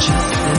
Just